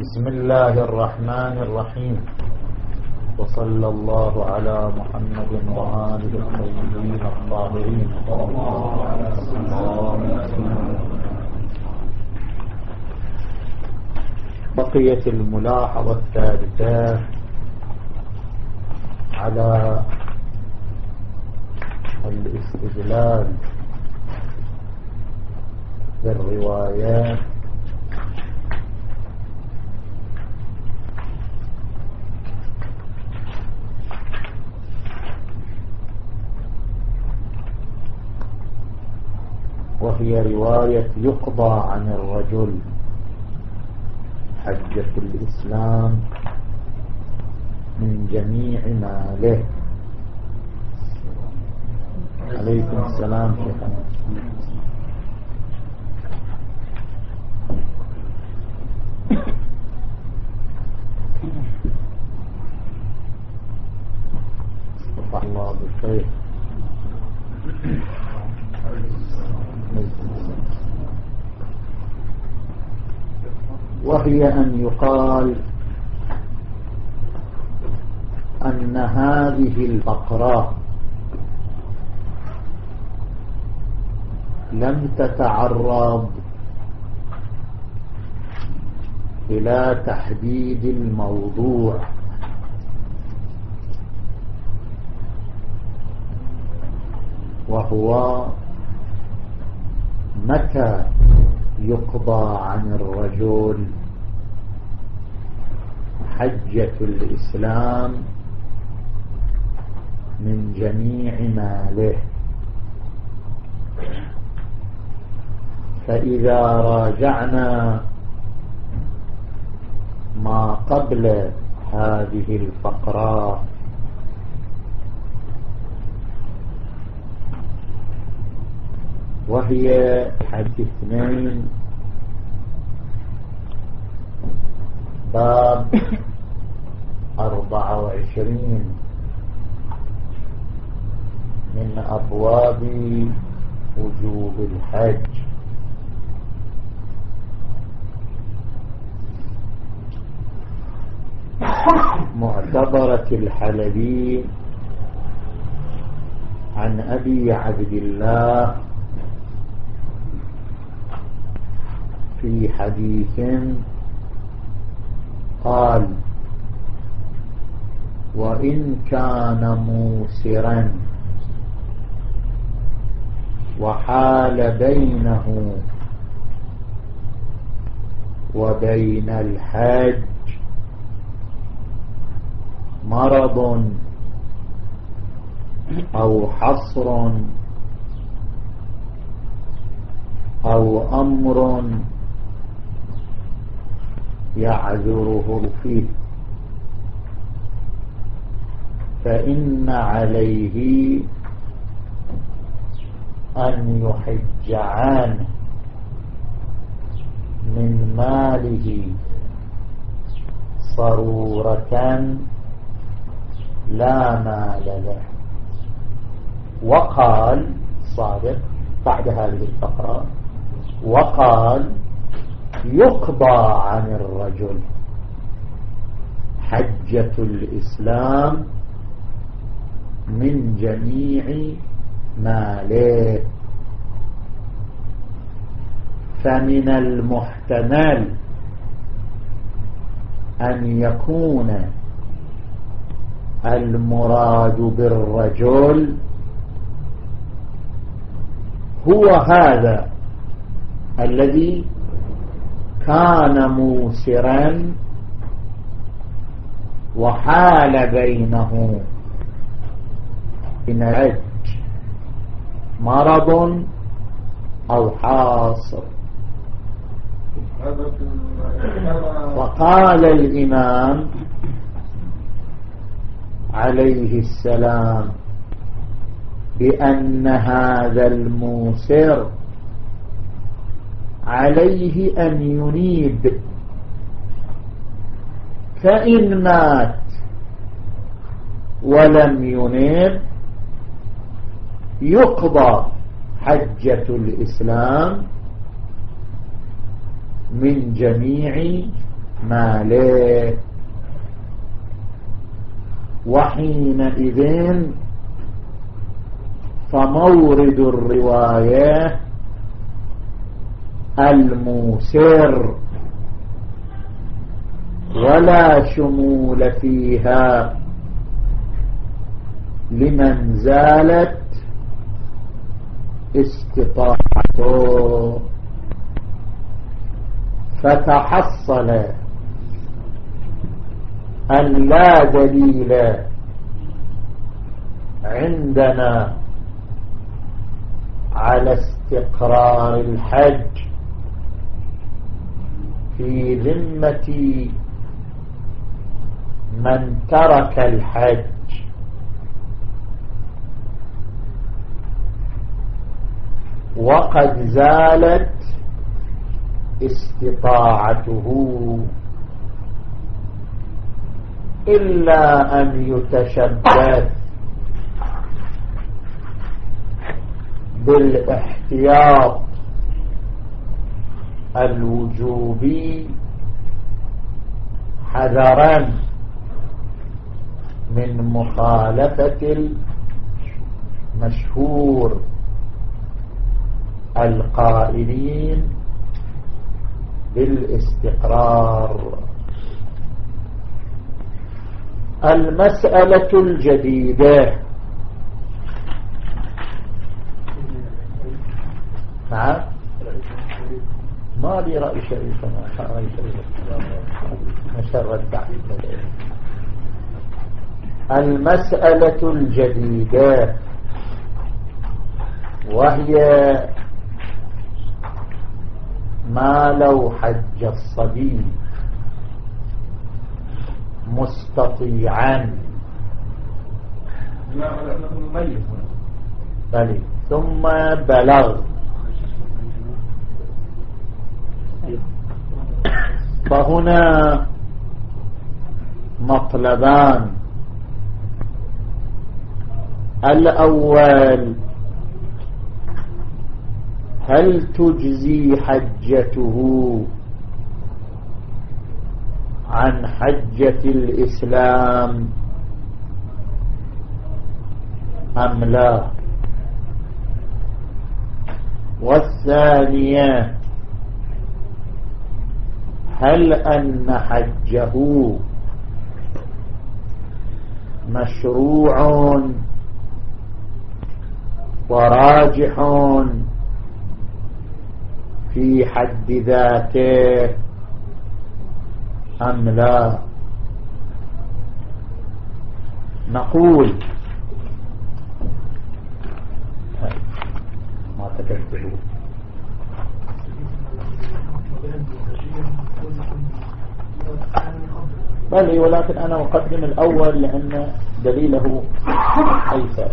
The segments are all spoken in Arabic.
بسم الله الرحمن الرحيم. وصلى الله على محمد وآله الطيبين الطاهرين. بقيت الملاحظة الثالثة على الاستدلال بالروايات وهي رواية يقضى عن الرجل. حجة الإسلام من جميع ماله عليكم السلام شيخنا. الله بالخير. وهي أن يقال أن هذه الفقرة لم تتعرض إلى تحديد الموضوع. وهو متى يقضى عن الرجل حجة الإسلام من جميع ماله. فإذا راجعنا ما قبل هذه الفقرات وهي حديث اثنين. باب أربعة وعشرين. من أبواب وجوب الحج. معتبرة الحلبي عن أبي عبد الله في حديث قال وإن كان موسرا وحال بينه وبين الحج مرض أو حصر أو أمر يعذره فيه. فإن عليه أن يحج عنه من ماله صرورة لا مال له. وقال صادق بعد هذه الفقرة وقال يقضى عن الرجل. حجة الإسلام من جميع ماله فمن المحتمل أن يكون المراد بالرجل هو هذا الذي كان موسرا وحال بينه. من العج مرض أو حاصر وقال الإمام عليه السلام بأن هذا الموسر عليه أن ينيب. فإن مات ولم ينيب يقضى حجة الإسلام من جميع ماله. وحينئذ فمورد الرواية الموسر ولا شمول فيها. لمن زالت استطاعته. فتحصل أن لا دليل عندنا على استقرار الحج. في ذمة من ترك الحج. وقد زالت استطاعته إلا أن يتشبث بالإحتياط الوجوبي حذرا من مخالفة المشهور القائلين بالاستقرار. المسألة الجديدة. نعم. ما لي رأي شريف ما رأي شريف مشرد بعد المسألة الجديدة وهي ما لو حج الصبي مستطيعا بلي ثم بلغ فهنا مطلبان. الأول هل تجزي حجته عن حجة الإسلام؟ أم لا؟ والثانية هل أن حجه مشروع وراجح في حد ذاته أم لا؟ نقول بل ولكن أنا أقدم الأول لأن دليله أيسر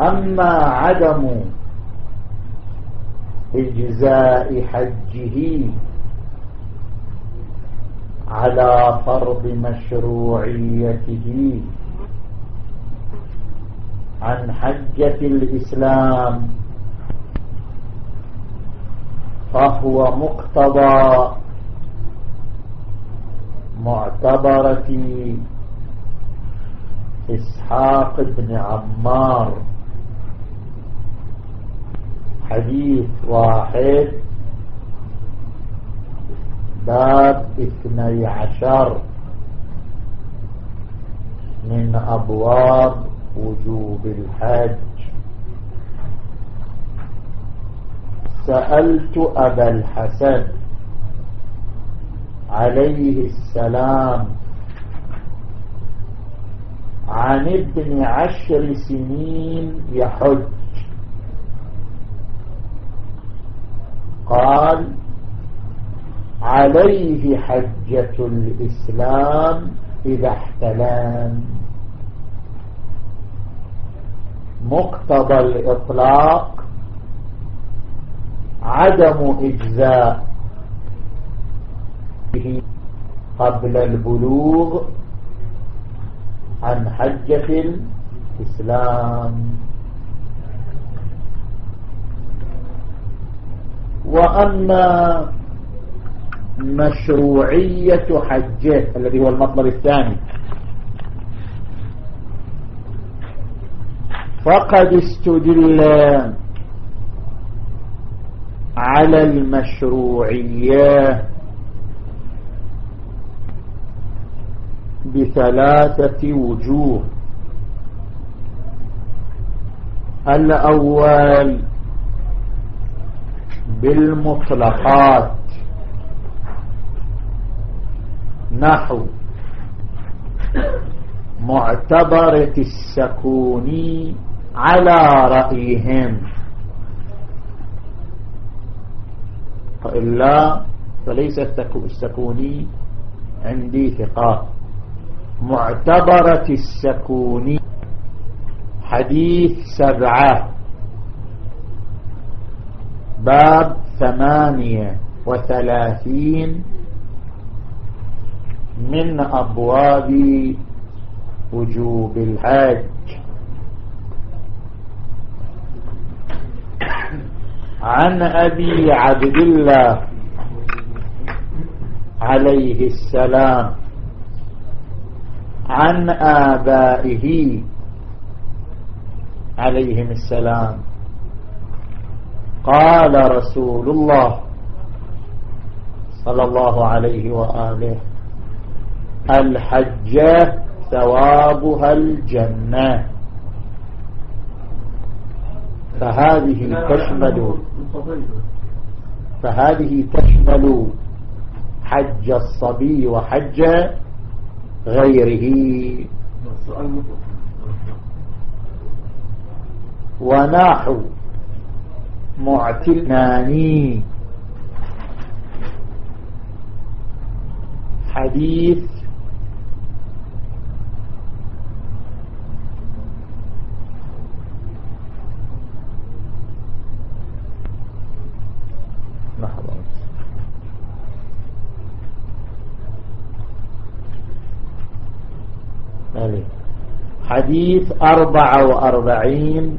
أما عدم إجزاء حجه على فرض مشروعيته عن حجة الإسلام فهو مقتضى معتبرة إسحاق بن عمار. حديث واحد باب اثني عشر. من أبواب وجوب الحج. سألت أبا الحسن عليه السلام عن ابن عشر سنين يحج. قال عليه حجة الإسلام إذا احتلام مقتضى الإطلاق عدم إجزاء قبل البلوغ عن حجة الإسلام. وأما مشروعية حجة الذي هو المطلب الثاني فقد استدل على المشروعية بثلاثة وجوه. الأول بالمطلقات. نحو معتبرة السكوني على رأيهم. وإلا فليس السكوني عندي ثقة معتبرة السكوني حديث سبعة. باب ثمانية وثلاثين من أبواب وجوب الحج. عن أبي عبد الله عليه السلام عن آبائه عليهم السلام. قال رسول الله صلى الله عليه وآله الحجة ثوابها الجنة. فهذه تشمل فهذه تشمل حج الصبي وحج غيره. وناحو معتلناني حديث حديث أربعة وأربعين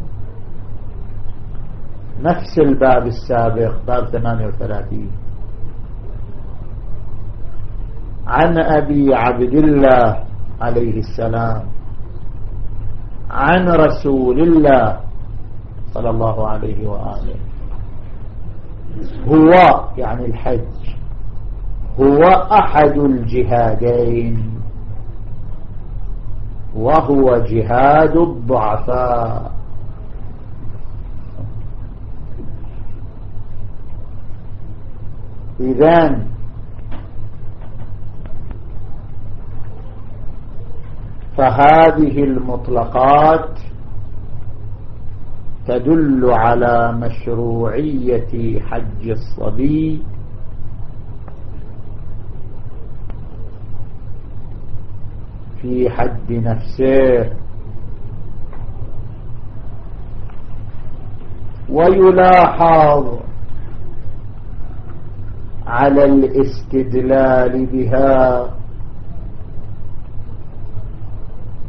نفس الباب السابق باب ثمانية وثلاثين. عن أبي عبد الله عليه السلام عن رسول الله صلى الله عليه وآله. هو يعني الحج هو أحد الجهادين. وهو جهاد الضعفاء. إذن فهذه المطلقات تدل على مشروعية حج الصبي في حد نفسه. ويلاحظ على الاستدلال بها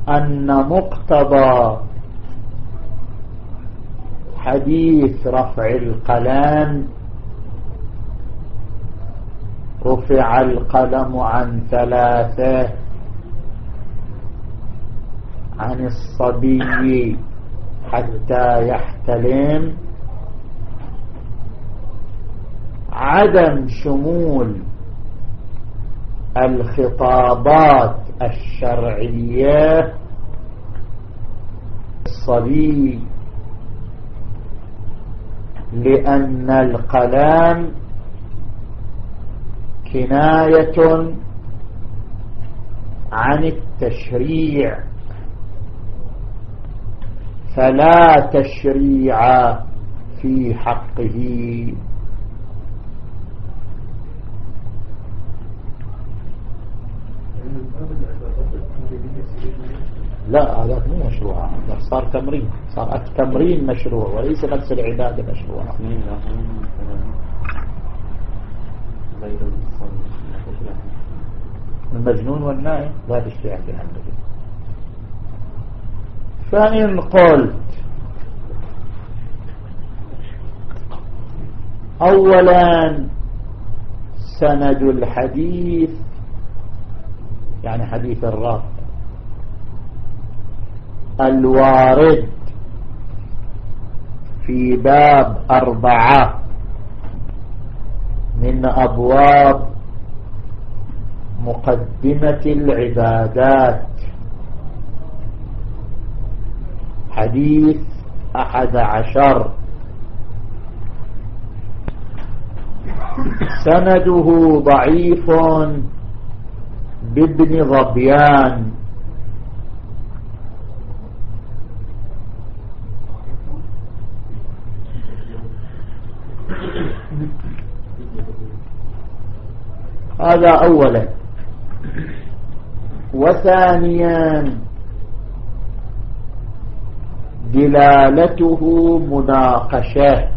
أن مقتضى حديث رفع القلم رفع القلم عن ثلاثة عن الصبي حتى يحتلم. عدم شمول الخطابات الشرعية الصبي لأن القلام كناية عن التشريع. فلا تشريع في حقه. لا هذا مو مشروع صار تمرين صار التمرين مشروع وليس نفس العبادة مشروعة المجنون والنائم لا تشتري عند الحمد فإن قلت أولا سند الحديث يعني حديث الرب. الوارد في باب أربعة من أبواب مقدمة العبادات. حديث أحد عشر. سنده ضعيف بابن ظبيان. هذا أولا. وثانيا دلالته مناقشة.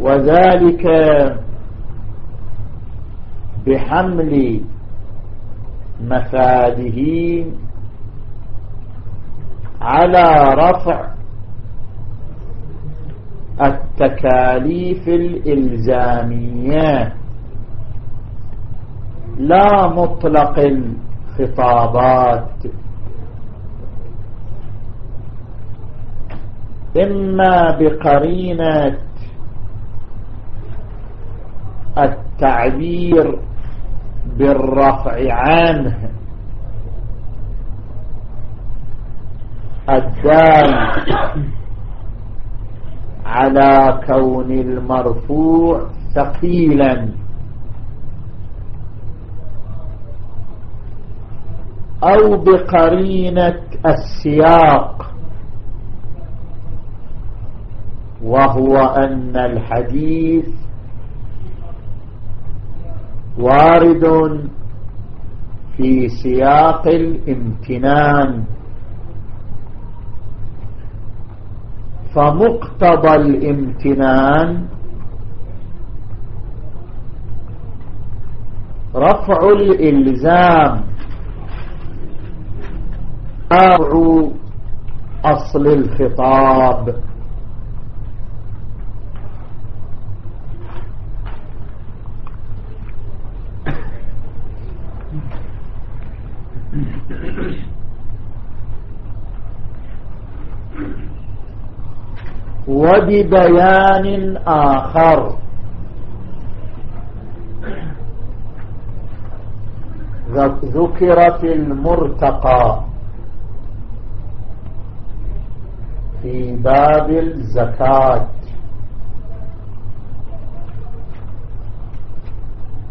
وذلك بحمل مفاده على رفع التكاليف الإلزامية. لا مطلق الخطابات. إما بقرينة التعبير بالرفع عنه. الدال على كون المرفوع ثقيلا. أو بقرينة السياق. وهو أن الحديث وارد في سياق الامتنان. فمقتضى الامتنان رفع الإلزام. رفع أصل الخطاب. وببيان آخر. ذكر في المرتقى في باب الزكاة.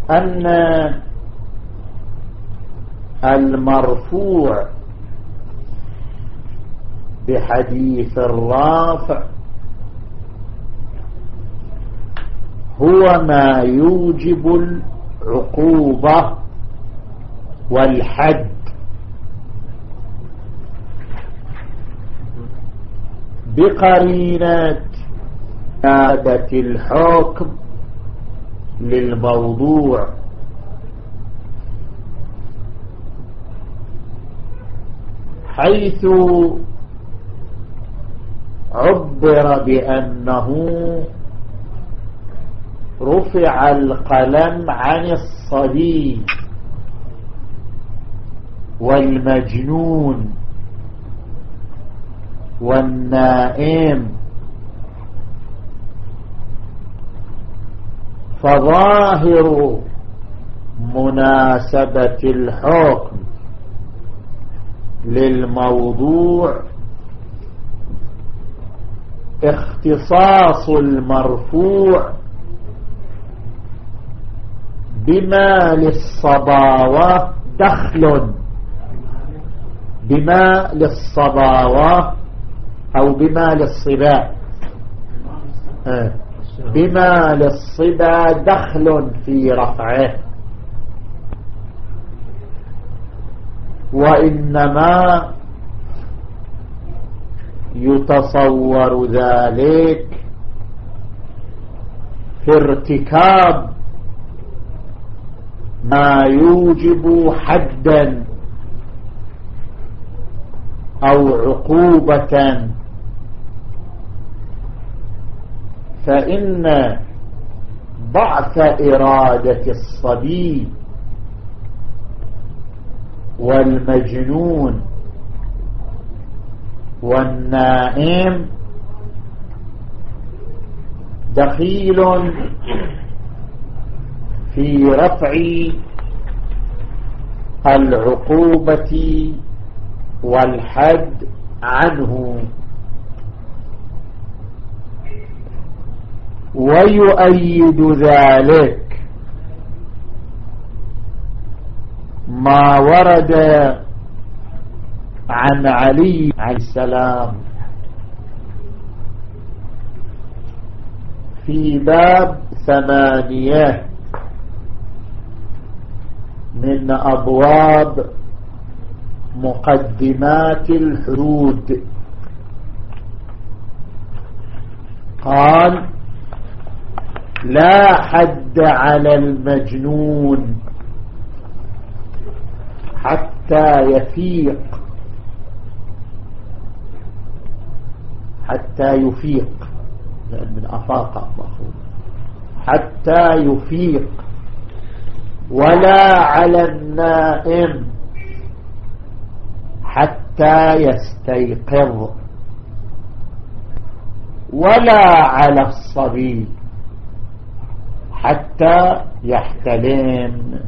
أن المرفوع بحديث الرافع هو ما يوجب العقوبة والحد. بقرينة عادة الحكم للموضوع. حيث عبر بأنه رفع القلم عن الصبي والمجنون والنائم فظاهر مناسبة الحكم للموضوع اختصاص المرفوع بما للصباوة دخل. بما للصباوة أو بما للصبا آه. بما للصبا دخل في رفعه. وإنما يتصور ذلك في ارتكاب ما يوجب حدا أو عقوبة. فإن ضعف إرادة الصبي والمجنون والنائم دخيل في رفع العقوبة والحد عنه. ويؤيد ذلك ما ورد عن علي عليه السلام في باب ثمانية. من أبواب مقدمات الحدود. قال لا حد على المجنون حتى يفيق. حتى يفيق. لأن من أفاق حتى يفيق. ولا على النائم حتى يستيقظ. ولا على الصبي حتى يحتلم.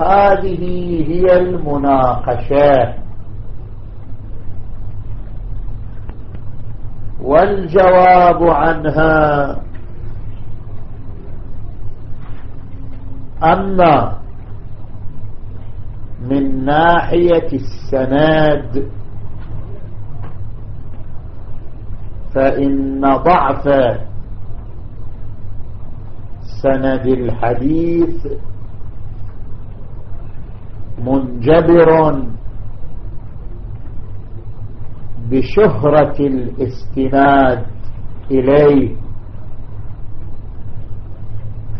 هذه هي المناقشات والجواب عنها أما من ناحية السناد فإن ضعف سند الحديث منجبر بشهرة الاستناد إليه.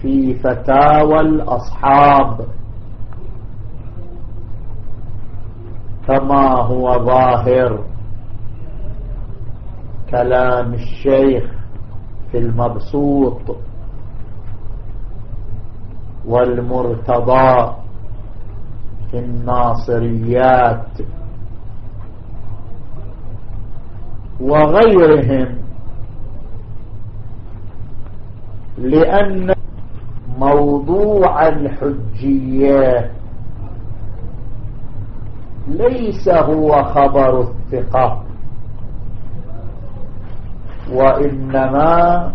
في فتاوى الأصحاب. كما هو ظاهر كلام الشيخ في المبسوط والمرتضى في الناصريات وغيرهم لأن موضوع الحجية. ليس هو خبر الثقة وإنما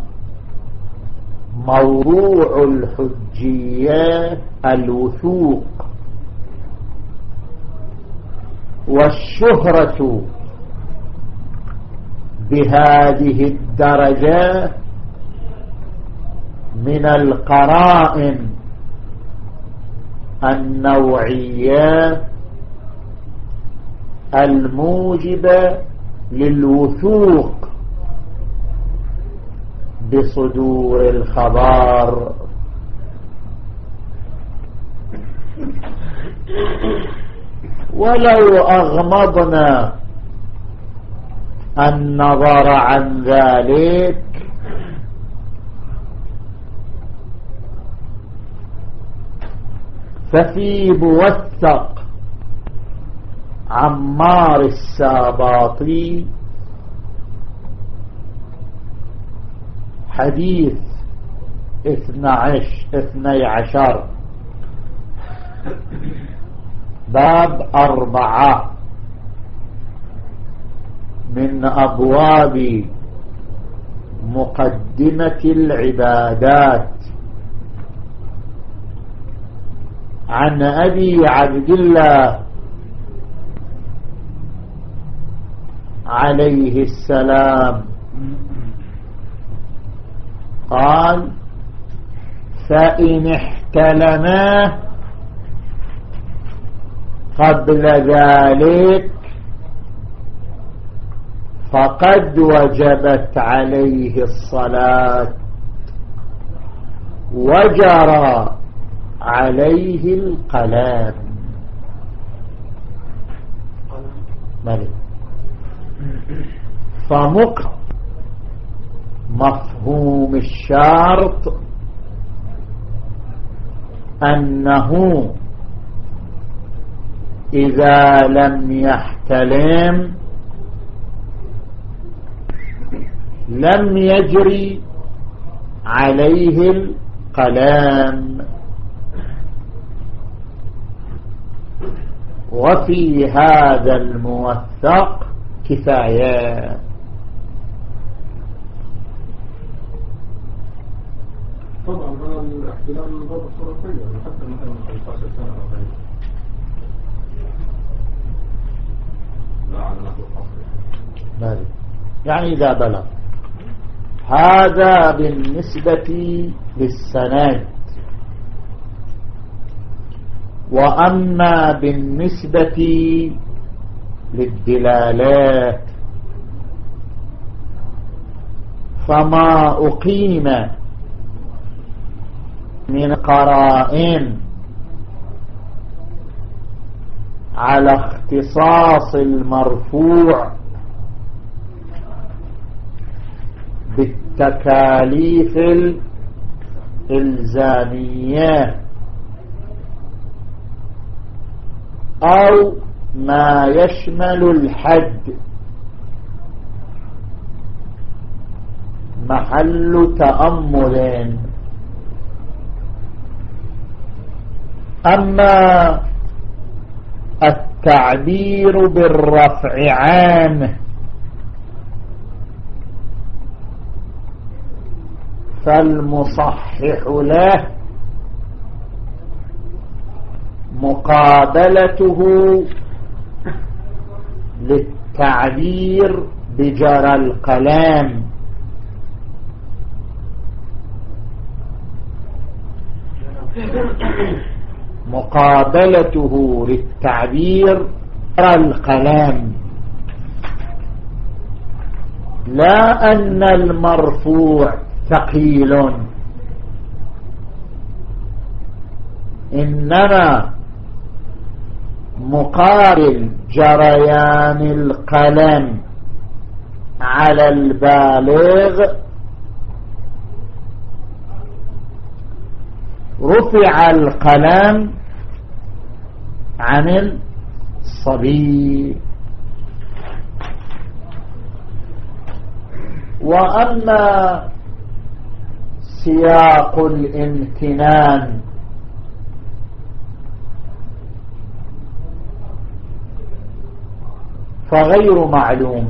موضوع الحجية الوثوق والشهرة بهذه الدرجة من القرائن النوعية الموجبة للوثوق بصدور الخبر. ولو أغمضنا النظر عن ذلك ففي موثق عمار الساباطي. حديث اثني عشر باب أربعة. من أبواب مقدمة العبادات. عن أبي عبد الله عليه السلام. قال فإن احتلما قبل ذلك فقد وجبت عليه الصلاة وجرى. عليه القلام ملك فمق مفهوم الشرط أنه إذا لم يحتلم لم يجري عليه القلام. وفي هذا الموثق كفايات. طبعا هذا الاحتلال من باب الصرفية حتى مثلا 15 سنة أو غيره. لا على نحو الحصر يعني إذا بلغ. هذا بالنسبة للسند وأما بالنسبة للدلالات فما أقيم من قرائن على اختصاص المرفوع بالتكاليف الإلزامية. أو ما يشمل الحد. محل تأمل أما التعبير بالرفع عنه فالمصحح له مقابلته للتعبير بجرى القلم. مقابلته للتعبير القلم. لا أن المرفوع ثقيل. إنما مقابل جريان القلم على البالغ. رفع القلم عن الصبي. وأما سياق الامتنان فغير معلوم.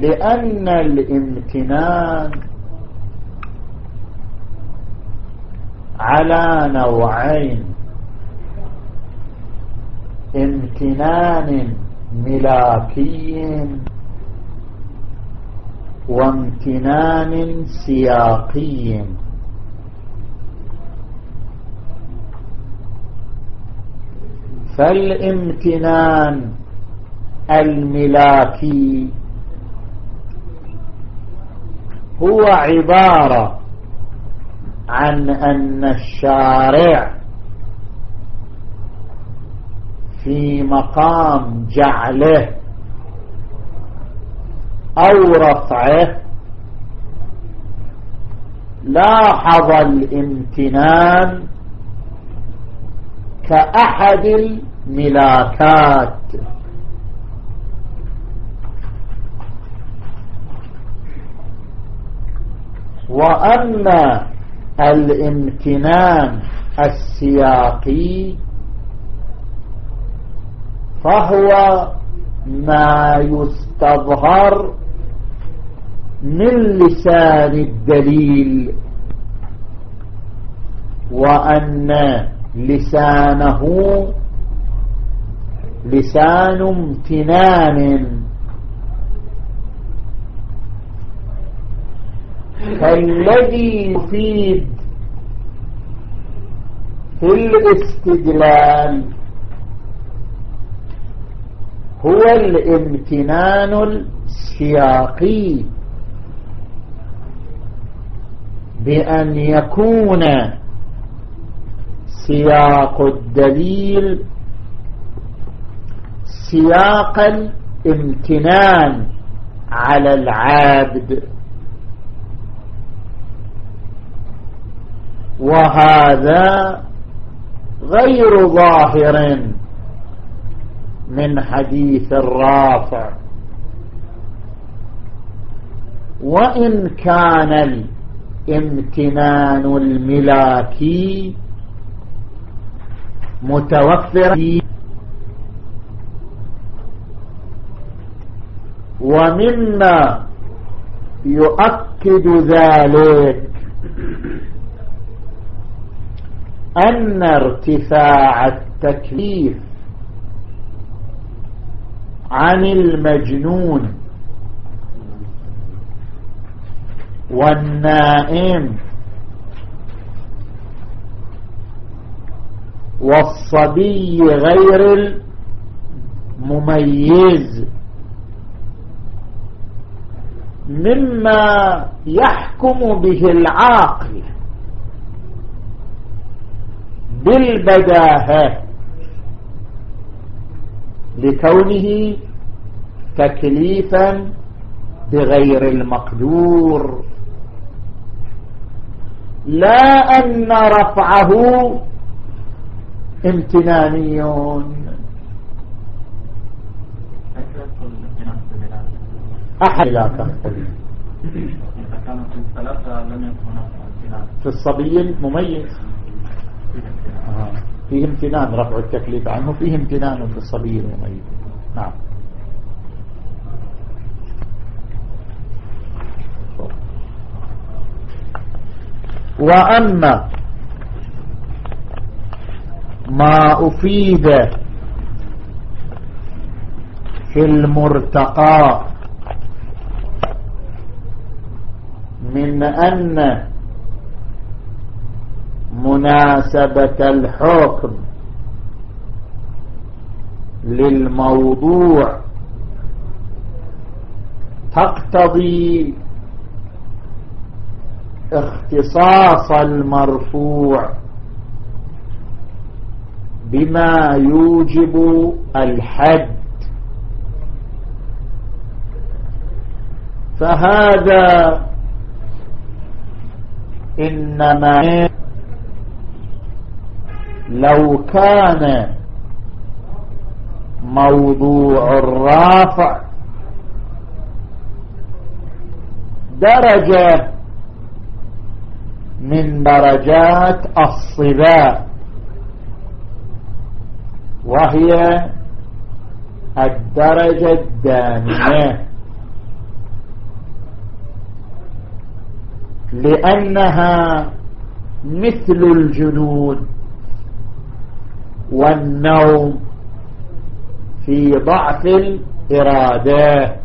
لأن الامتنان على نوعين. امتنان ملاكي وامتنان سياقي. فالامتنان الملاكي. هو عبارة عن أن الشارع في مقام جعله أو رفعه لاحظ الامتنان كأحد الملاكات وأما الامتنان السياقي فهو ما يستظهر من لسان الدليل وأن لسانه لسان امتنان. فالذي يفيد في الاستدلال هو الامتنان السياقي بأن يكون سياق الدليل سياق الامتنان على العبد وهذا غير ظاهر من حديث الرافع. وإن كان الامتنان الملاكي متوفر ومما يؤكد ذلك أن ارتفاع التكليف عن المجنون والنائم والصبي غير المميز مما يحكم به العاقل بالبداهة لكونه تكليفا بغير المقدور. لا أن رفعه امتناني أحد. لا تختلف في الصبي المميز فيه امتنان رفع التكليف عنه فيه امتنان في الصبي المميز نعم. وأما ما أفيد في المرتقى من أن مناسبة الحكم للموضوع تقتضي اختصاص المرفوع بما يوجب الحد. فهذا إنما لو كان موضوع الرافع درجة من درجات الصباء وهي الدرجة الدانية لأنها مثل الجنود والنوم في ضعف الإرادة.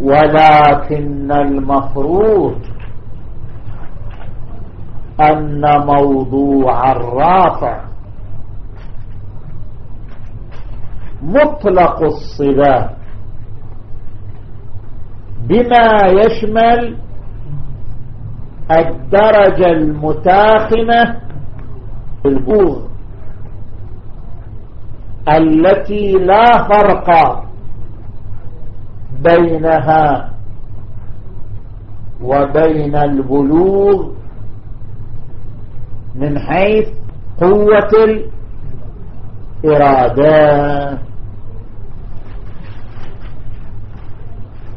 ولكن المفروض أن موضوع الرافع مطلق الصفات بما يشمل الدرجة المتاخمة البوغ التي لا فرق بينها وبين البلوغ من حيث قوة الإرادة.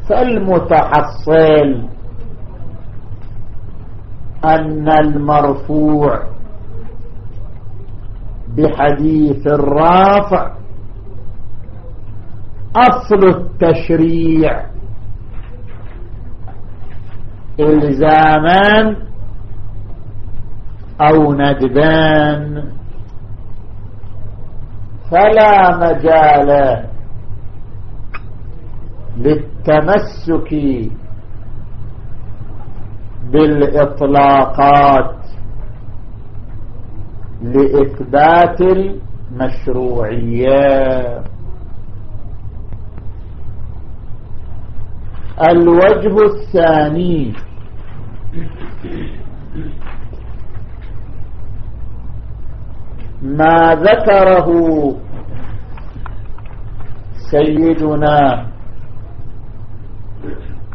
فالمتحصل أن المرفوع بحديث الرافع أصل التشريع إلزاما أو ندبان فلا مجال للتمسك بالإطلاقات لإثبات المشروعية الوجه الثاني ما ذكره سيدنا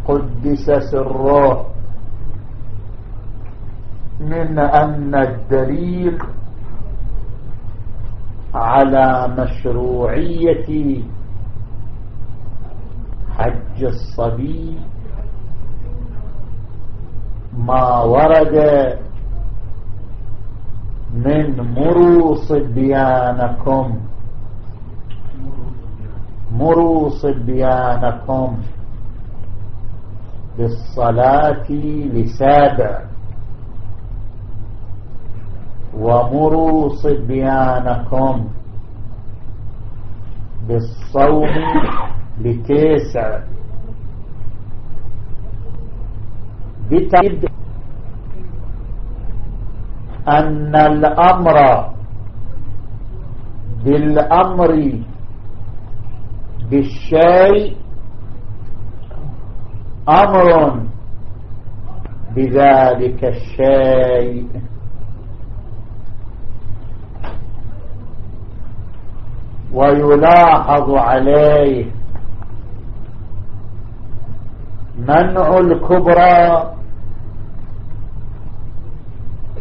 قدس سره من أن الدليل على مشروعية حج الصبي ما ورد من مروا صبيانكم مروا صبيانكم بالصلاة لسابع. ومروا صبيانكم بالصوم لتسع. بتعيد أن الأمر بالأمر بالشيء أمر بذلك الشيء. ويلاحظ عليه منع الكبرى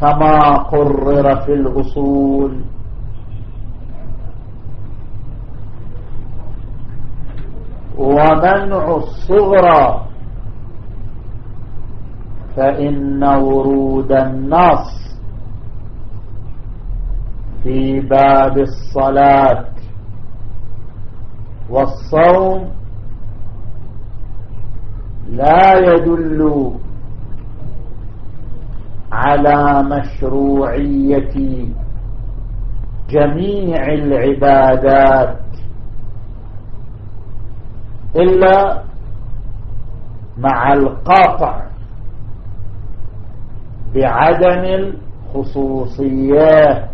كما قرر في الأصول. ومنع الصغرى فإن ورود النص في باب الصلاة والصوم لا يدل على مشروعية جميع العبادات إلا مع القاطع بعدم الخصوصية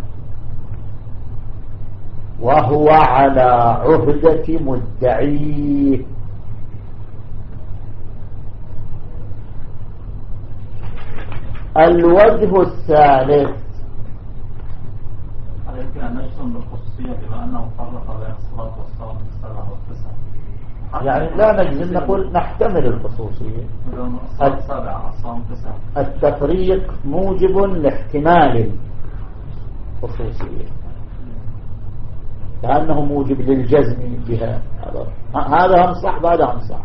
وهو على عهدة مدعيه. الوجه الثالث. هل يمكن أن نجزم بالخصوصية بما أنه فرق بين الصلاة والصوم في السبعة والتسعة يعني لا نجزم نقول نحتمل الخصوصية التفريق موجب لاحتمال الخصوصية كأنه موجب للجزم بها. هذا هم صح وهذا هم صح.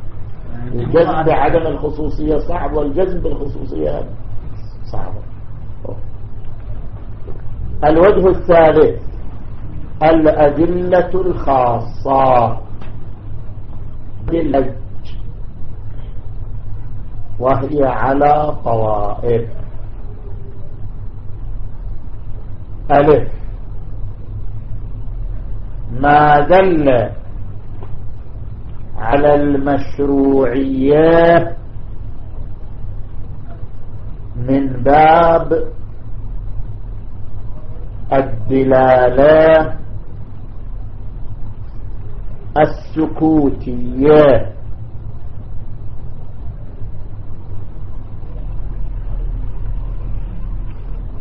الجزم بعدم الخصوصية صعب والجزم بالخصوصية صعب. الوجه الثالث الأدلة الخاصة. باللج وهي على طوائف. ألف. ما دل على المشروعية من باب الدلالة السكوتية.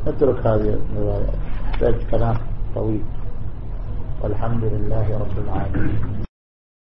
اترك هذه الرواية. تحتاج كلام طويل. والحمد لله رب العالمين.